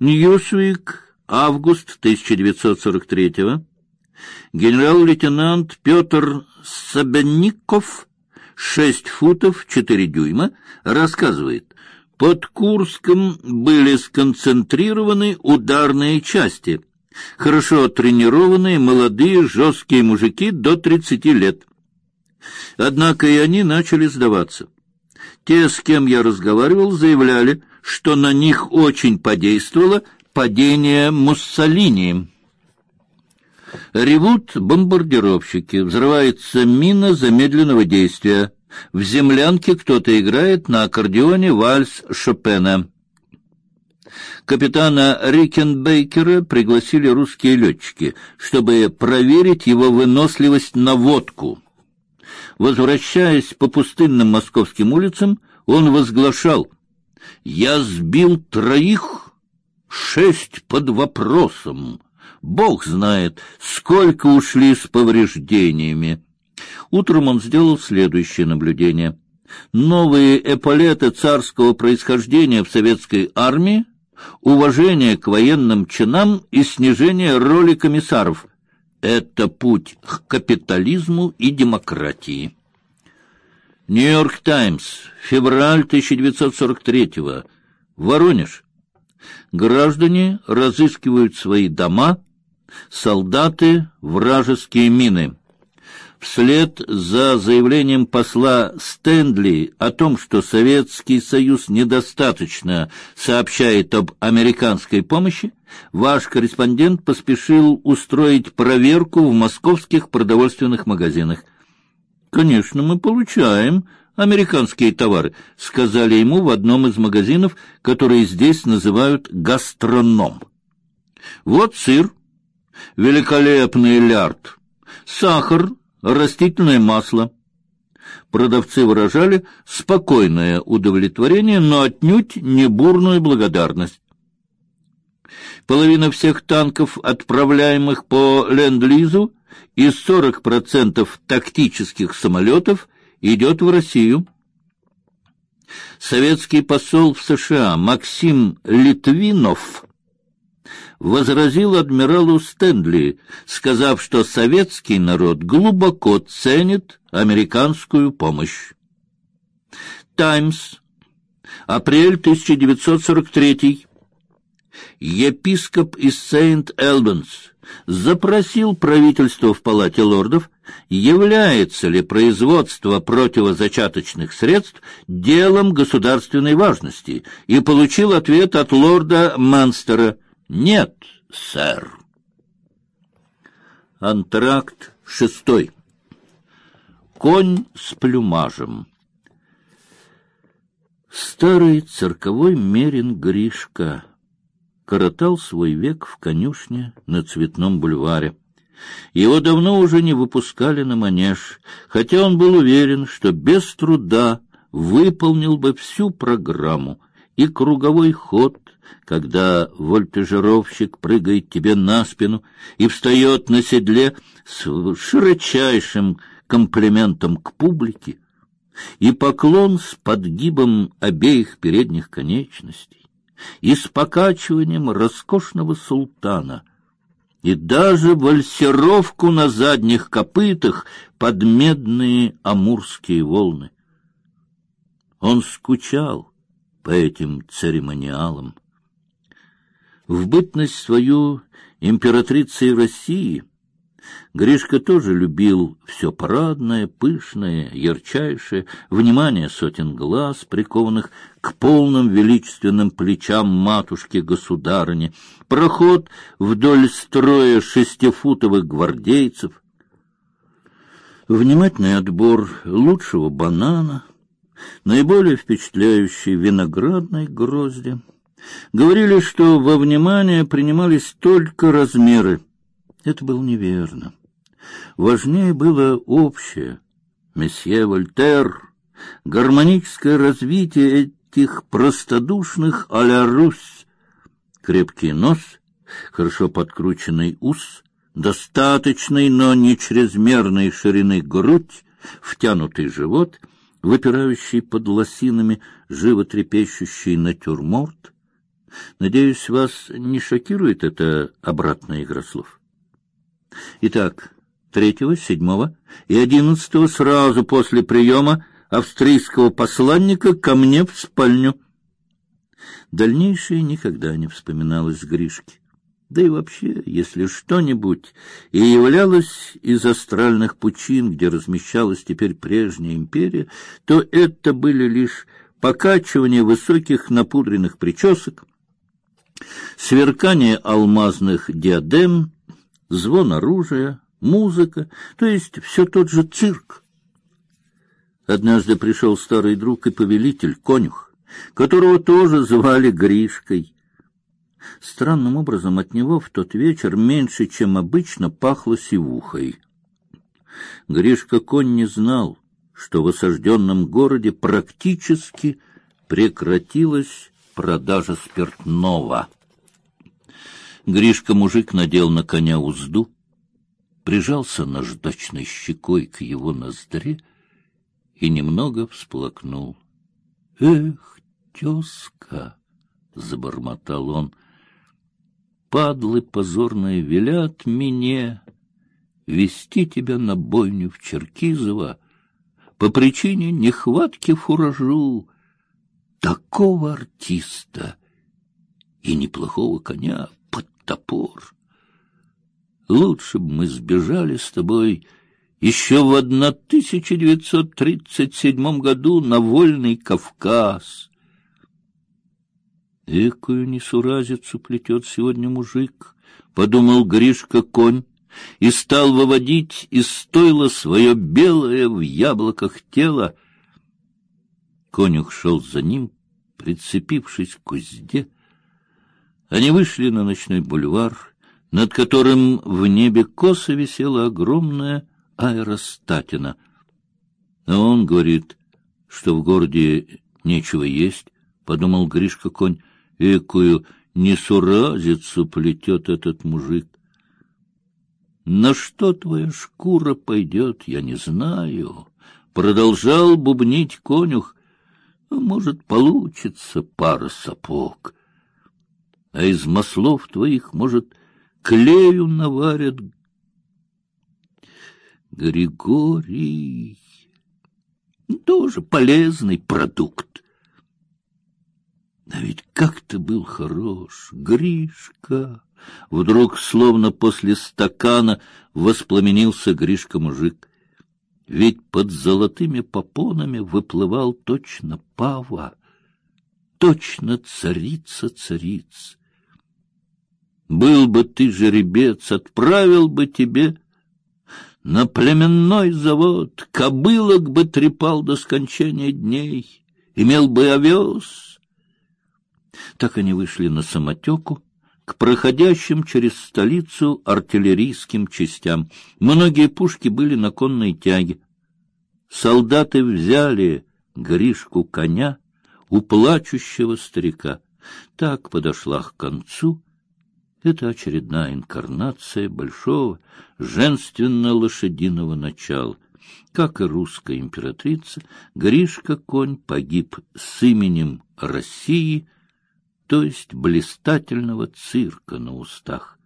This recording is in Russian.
Ньюсвик, август 1943 -го. Генерал-лейтенант Петр Собянников, 6 футов 4 дюйма, рассказывает, под Курском были сконцентрированы ударные части, хорошо тренированные молодые жесткие мужики до 30 лет. Однако и они начали сдаваться. Те, с кем я разговаривал, заявляли, что на них очень подействовало падение Муссолини. Ревут бомбардировщики, взрывается мина замедленного действия. В землянке кто-то играет на аккордеоне вальс Шопена. Капитана Рикенбейкера пригласили русские летчики, чтобы проверить его выносливость на водку. Возвращаясь по пустынным московским улицам, он возглашал: "Я сбил троих, шесть под вопросом. Бог знает, сколько ушли с повреждениями". Утром он сделал следующее наблюдение: новые эполеты царского происхождения в советской армии, уважение к военным чинам и снижение роли комиссаров это путь к капитализму и демократии. Нью-Йорк Таймс, февраль 1943-го. Воронеж. Граждане разыскивают свои дома, солдаты вражеские мины вслед за заявлением посла Стэнли о том, что Советский Союз недостаточно сообщает об американской помощи, ваш корреспондент поспешил устроить проверку в московских продовольственных магазинах. Конечно, мы получаем американские товары, сказали ему в одном из магазинов, которые здесь называют гастроном. Вот сыр, великолепный лярд, сахар растительное масло. Продавцы выражали спокойное удовлетворение, но отнюдь не бурную благодарность. Половина всех танков, отправляемых по Ленд-Лизу, и 40% тактических самолетов идет в Россию. Советский посол в США Максим Литвинов возразил адмиралу Стэнли, сказав, что советский народ глубоко ценит американскую помощь. Таймс. Апрель 1943. Епископ из Сент-Элбанс запросил правительство в Палате лордов, является ли производство противозачаточных средств делом государственной важности, и получил ответ от лорда Манстера – нет, сэр. Антракт шестой. Конь с плюмажем. Старый цирковой мерин Гришка коротал свой век в конюшне на Цветном бульваре. Его давно уже не выпускали на манеж, хотя он был уверен, что без труда выполнил бы всю программу и круговой ход, когда вольтежировщик прыгает тебе на спину и встает на седле с широчайшим комплиментом к публике, и поклон с подгибом обеих передних конечностей, и с покачиванием роскошного султана, и даже вальсировку на задних копытах под медные амурские волны. Он скучал по этим церемониалам в бытность свою императрицей России Гришка тоже любил все парадное, пышное, ярчайшее, внимание сотен глаз, прикованных к полным величественным плечам матушки-государыни, проход вдоль строя шестифутовых гвардейцев, внимательный отбор лучшего банана, наиболее впечатляющей виноградной грозди — Говорили, что во внимание принимались только размеры. Это было неверно. Важнее было общее. Месье Вольтер, гармоническое развитие этих простодушных а-ля Русь. Крепкий нос, хорошо подкрученный ус, достаточной, но не чрезмерной ширины грудь, втянутый живот, выпирающий под лосинами животрепещущий натюрморт — Надеюсь, вас не шокирует эта обратная игра слов. Итак, третьего, седьмого и одиннадцатого сразу после приема австрийского посланника ко мне в спальню. Дальнейшее никогда не вспоминалось Гришке. Да и вообще, если что-нибудь и являлось из астральных пучин, где размещалась теперь прежняя империя, то это были лишь покачивание высоких напудренных причесок, сверкание алмазных диадем, звон оружия, музыка, то есть все тот же цирк. Однажды пришел старый друг и повелитель, конюх, которого тоже звали Гришкой. Странным образом от него в тот вечер меньше, чем обычно, пахло сивухой. Гришка конь не знал, что в осажденном городе практически прекратилась продажа спиртного. Гришка мужик надел на коня узду, прижался наждачной щекой к его ноздре и немного всплакнул. Эх, тезка, забормотал он. Падлы позорные велят мне вести тебя на бойню в Черкизово по причине нехватки фуражу такого артиста и неплохого коня топор. Лучше бы мы сбежали с тобой еще в 1937 году на вольный Кавказ. Экую несуразицу плетет сегодня мужик, подумал Гришка конь и стал выводить из стойла свое белое в яблоках тело. Конюх шел за ним, прицепившись к узде. Они вышли на ночной бульвар, над которым в небе косо висела огромная аэростатина. А он говорит, что в городе нечего есть, подумал Гришка конь. Экую несуразицу плетет этот мужик. На что твоя шкура пойдет, я не знаю. Продолжал бубнить конюх. Может, получится пара сапог. А из маслов твоих, может, клею наварят. Григорий тоже полезный продукт. А ведь как ты был хорош, Гришка! Вдруг, словно после стакана, воспламенился Гришка-мужик. Ведь под золотыми попонами выплывал точно пава, точно царица цариц. Был бы ты жеребец, отправил бы тебе на племенной завод, кобылок бы трепал до скончания дней, имел бы овес, так они вышли на самотеку к проходящим через столицу артиллерийским частям. Многие пушки были на конной тяге. Солдаты взяли Гришку коня у плачущего старика. Так подошла к концу это очередная инкарнация большого женственно-лошадиного начала. Как и русская императрица, Гришка конь погиб с именем России то есть блистательного цирка на устах.